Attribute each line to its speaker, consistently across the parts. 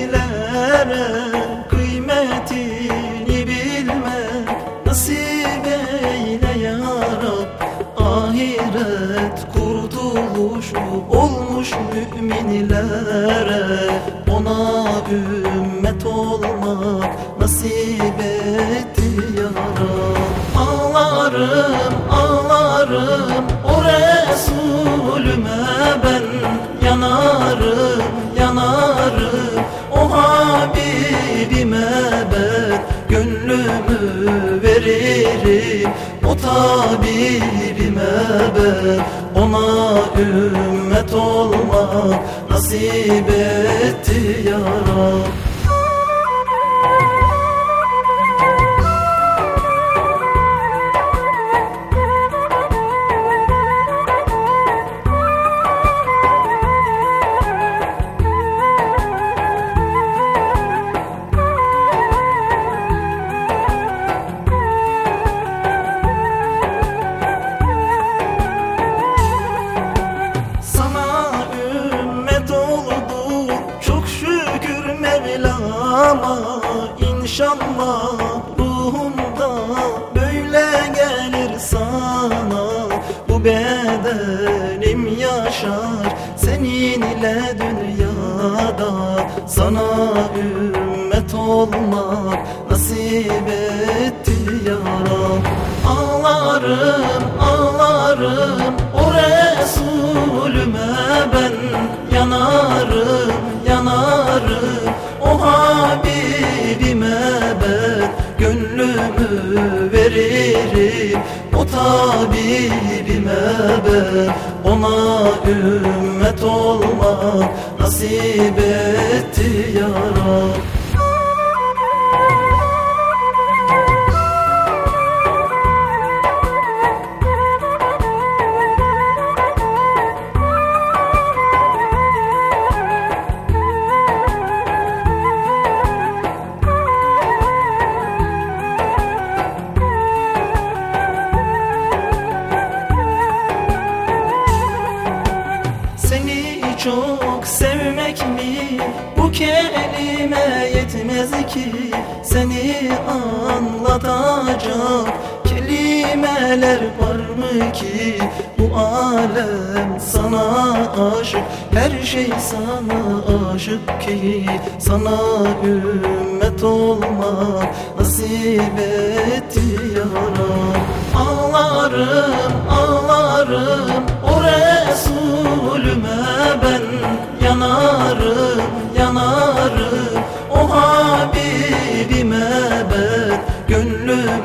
Speaker 1: Kıymetlere kıymetini bilmek Nasip eyle ya Ahiret kurtuluşu olmuş müminlere. Ona ümmet olmak nasip etti ya Habibime ben Gönlümü veririm. O tabibime ben Ona ümmet olmak nasip etti ya inşallah ruhumda böyle gelir sana. Bu bedenim yaşar seninle dünyada. Sana ümmet olmak nasip etti ya Rab Ağlarım ağlarım o Resulüme O tabibime ben ona ümmet olmak nasip etti ya çok sevmek mi? Bu kelime yetmez ki. Seni anlatacak kelimeler var mı ki? Bu alem sana aşık her şey sana aşık ki. Sana ümmet olmak nasip etti ya Ağlarım ağlarım o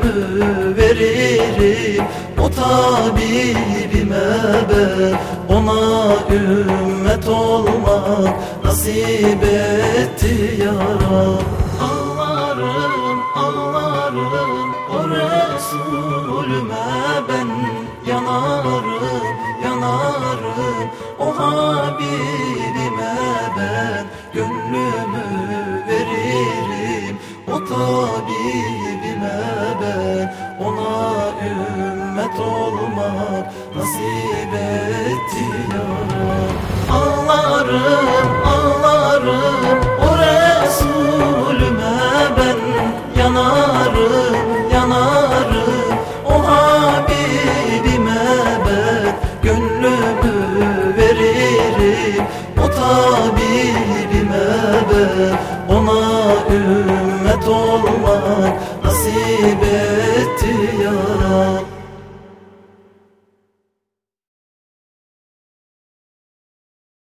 Speaker 1: gönlümü veririm O tabibime ben ona ümmet olmak nasip etti ya Ağlarım ağlarım o Resulüme ben yanarım ümmet olmak nasip etti ya Ağlarım ağlarım o Resulüme ben yanarım yanarım. O Habibime ben gönlümü veririm. O tabibime ben ona ümmet olmak nasip etti ya Rab